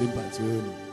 尊，拜尊。